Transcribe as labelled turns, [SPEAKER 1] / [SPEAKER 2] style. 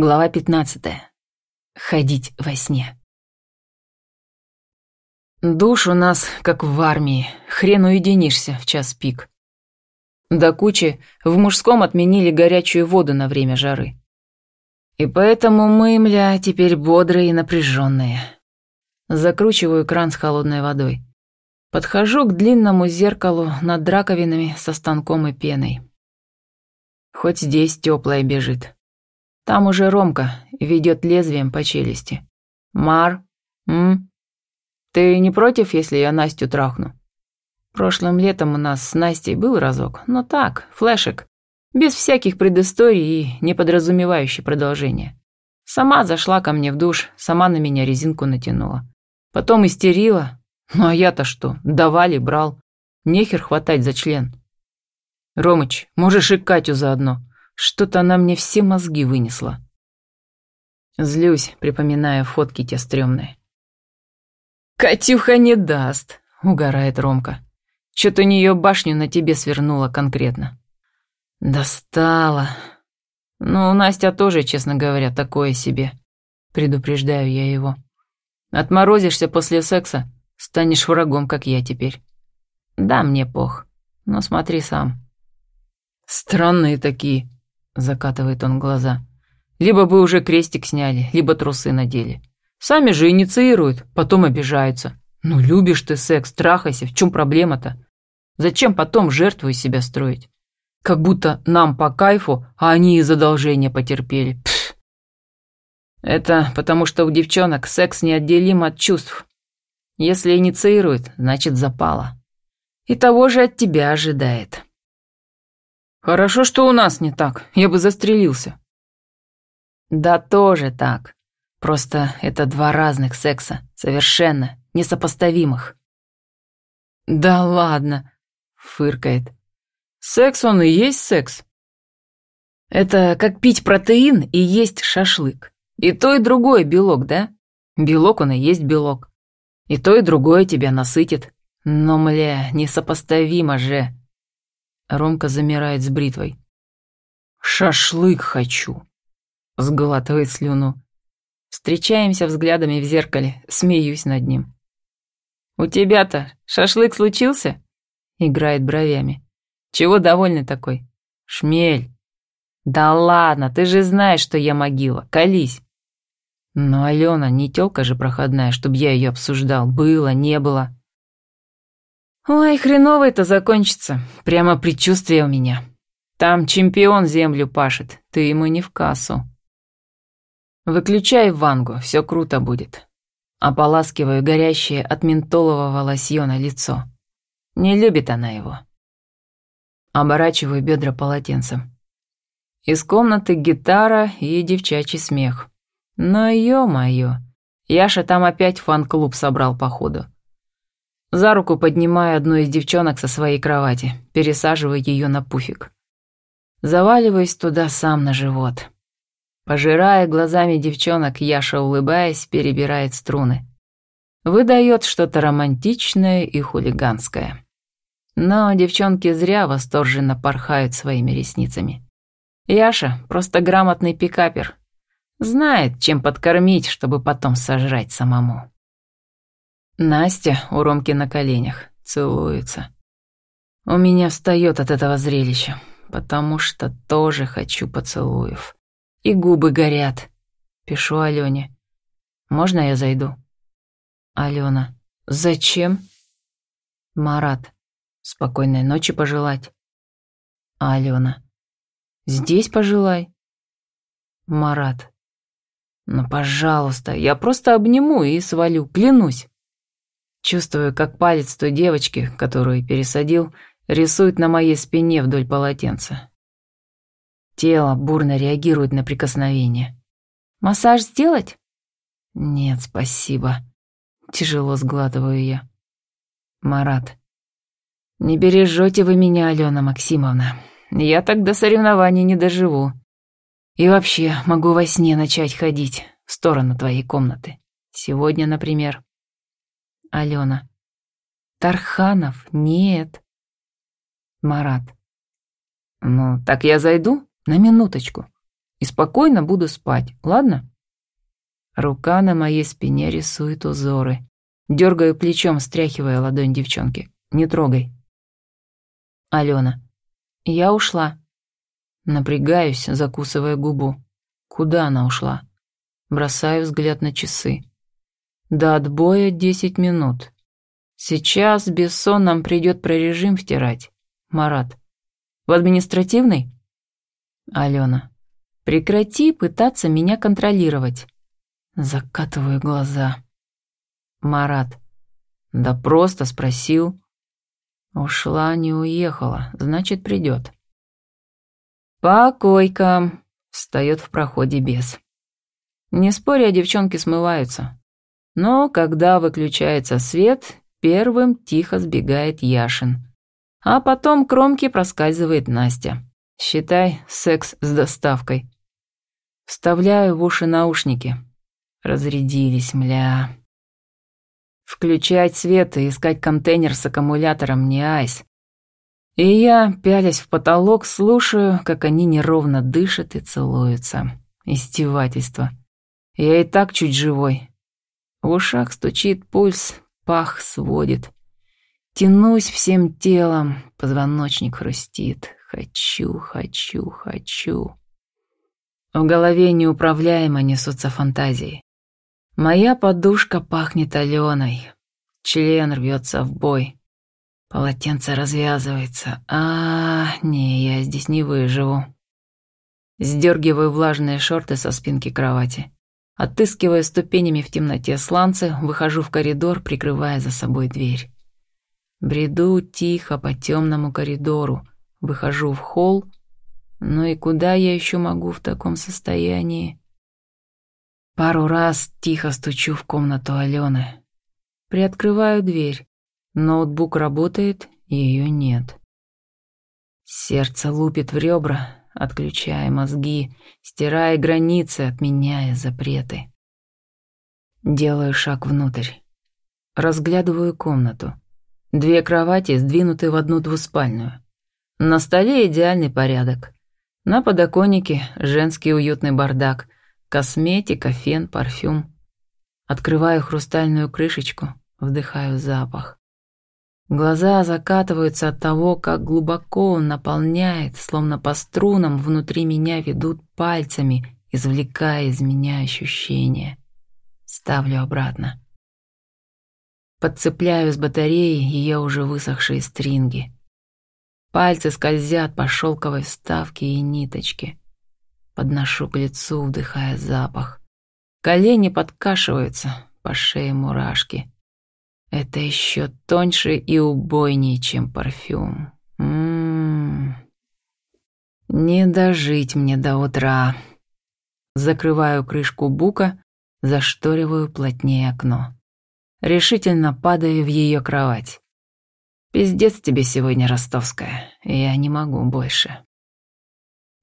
[SPEAKER 1] Глава 15. Ходить во сне. Душ у нас, как в армии, хрен уединишься в час пик. До кучи в мужском отменили горячую воду на время жары. И поэтому мы, мля, теперь бодрые и напряженные. Закручиваю кран с холодной водой. Подхожу к длинному зеркалу над раковинами со станком и пеной. Хоть здесь теплая бежит. Там уже Ромка ведет лезвием по челюсти. «Мар, м? Ты не против, если я Настю трахну?» Прошлым летом у нас с Настей был разок, но так, флешек, без всяких предысторий и не подразумевающий продолжения. Сама зашла ко мне в душ, сама на меня резинку натянула. Потом истерила. Ну а я-то что, давали, брал. Нехер хватать за член. Ромыч, можешь и Катю заодно. Что-то она мне все мозги вынесла. Злюсь, припоминая фотки те стрёмные. «Катюха не даст», — угорает Ромка. «Чё-то у неё башню на тебе свернула конкретно». «Достала». «Ну, Настя тоже, честно говоря, такое себе», — предупреждаю я его. «Отморозишься после секса, станешь врагом, как я теперь». «Да, мне пох, но смотри сам». «Странные такие», Закатывает он глаза. Либо бы уже крестик сняли, либо трусы надели. Сами же инициируют, потом обижаются. Ну, любишь ты секс, трахайся, в чем проблема-то? Зачем потом жертву из себя строить? Как будто нам по кайфу, а они и задолжения потерпели. Пф. Это потому что у девчонок секс неотделим от чувств. Если инициирует, значит запало. И того же от тебя ожидает. Хорошо, что у нас не так. Я бы застрелился. Да тоже так. Просто это два разных секса, совершенно несопоставимых. Да ладно, фыркает. Секс он и есть секс. Это как пить протеин и есть шашлык. И то, и другое белок, да? Белок он и есть белок. И то, и другое тебя насытит. Но, мля, несопоставимо же. Ромка замирает с бритвой. «Шашлык хочу!» Сглатывает слюну. Встречаемся взглядами в зеркале, смеюсь над ним. «У тебя-то шашлык случился?» Играет бровями. «Чего довольный такой?» «Шмель!» «Да ладно, ты же знаешь, что я могила, колись!» «Но Алена не тёлка же проходная, чтобы я ее обсуждал. Было, не было. Ой, хреново это закончится. Прямо предчувствие у меня. Там чемпион землю пашет, ты ему не в кассу. Выключай вангу, все круто будет. Ополаскиваю горящее от ментолового лосьона лицо. Не любит она его. Оборачиваю бедра полотенцем. Из комнаты гитара и девчачий смех. Но ё-моё, Яша там опять фан-клуб собрал походу. За руку поднимаю одну из девчонок со своей кровати, пересаживаю ее на пуфик. Заваливаюсь туда сам на живот. Пожирая глазами девчонок, Яша, улыбаясь, перебирает струны. Выдает что-то романтичное и хулиганское. Но девчонки зря восторженно порхают своими ресницами. Яша просто грамотный пикапер. Знает, чем подкормить, чтобы потом сожрать самому. Настя у Ромки на коленях, целуется. У меня встает от этого зрелища, потому что тоже хочу поцелуев. И губы горят. Пишу Алене. Можно я зайду? Алена. Зачем? Марат. Спокойной ночи пожелать. Алена. Здесь пожелай. Марат. Ну, пожалуйста, я просто обниму и свалю, клянусь. Чувствую, как палец той девочки, которую пересадил, рисует на моей спине вдоль полотенца. Тело бурно реагирует на прикосновение. «Массаж сделать?» «Нет, спасибо». Тяжело сглатываю я. «Марат, не бережете вы меня, Алена Максимовна. Я так до соревнований не доживу. И вообще могу во сне начать ходить в сторону твоей комнаты. Сегодня, например». Алена. Тарханов, нет. Марат. Ну, так я зайду на минуточку. и спокойно буду спать, ладно? Рука на моей спине рисует узоры. Дергаю плечом, стряхивая ладонь девчонки. Не трогай. Алена. Я ушла. Напрягаюсь, закусывая губу. Куда она ушла? Бросаю взгляд на часы. До отбоя десять минут. Сейчас Бессон нам придет про режим втирать. Марат. В административный? Алена. Прекрати пытаться меня контролировать. Закатываю глаза. Марат. Да просто спросил. Ушла, не уехала, значит, придет. Покойка. Встает в проходе бес. Не споря, девчонки смываются. Но когда выключается свет, первым тихо сбегает Яшин. А потом кромки проскальзывает Настя. Считай, секс с доставкой. Вставляю в уши наушники. Разрядились, мля. Включать свет и искать контейнер с аккумулятором не айс. И я, пялясь в потолок, слушаю, как они неровно дышат и целуются. Истевательство. Я и так чуть живой. В ушах стучит пульс, пах сводит. Тянусь всем телом, позвоночник хрустит. Хочу, хочу, хочу. В голове неуправляемо несутся фантазии. Моя подушка пахнет Аленой. Член рвется в бой. Полотенце развязывается. А, не, я здесь не выживу. Сдергиваю влажные шорты со спинки кровати. Отыскивая ступенями в темноте сланцы, выхожу в коридор, прикрывая за собой дверь. Бреду тихо по темному коридору, выхожу в холл. Ну и куда я еще могу в таком состоянии? Пару раз тихо стучу в комнату Алены. Приоткрываю дверь. Ноутбук работает, ее нет. Сердце лупит в ребра, отключая мозги, стирая границы, отменяя запреты. Делаю шаг внутрь. Разглядываю комнату. Две кровати сдвинуты в одну двуспальную. На столе идеальный порядок. На подоконнике женский уютный бардак, косметика, фен, парфюм. Открываю хрустальную крышечку, вдыхаю запах. Глаза закатываются от того, как глубоко он наполняет, словно по струнам внутри меня ведут пальцами, извлекая из меня ощущения. Ставлю обратно. Подцепляю с батареи ее уже высохшие стринги. Пальцы скользят по шелковой вставке и ниточке. Подношу к лицу, вдыхая запах. Колени подкашиваются, по шее мурашки. Это еще тоньше и убойнее, чем парфюм. М -м -м. Не дожить мне до утра. Закрываю крышку бука, зашториваю плотнее окно. Решительно падаю в ее кровать. Пиздец тебе сегодня, ростовская. Я не могу больше.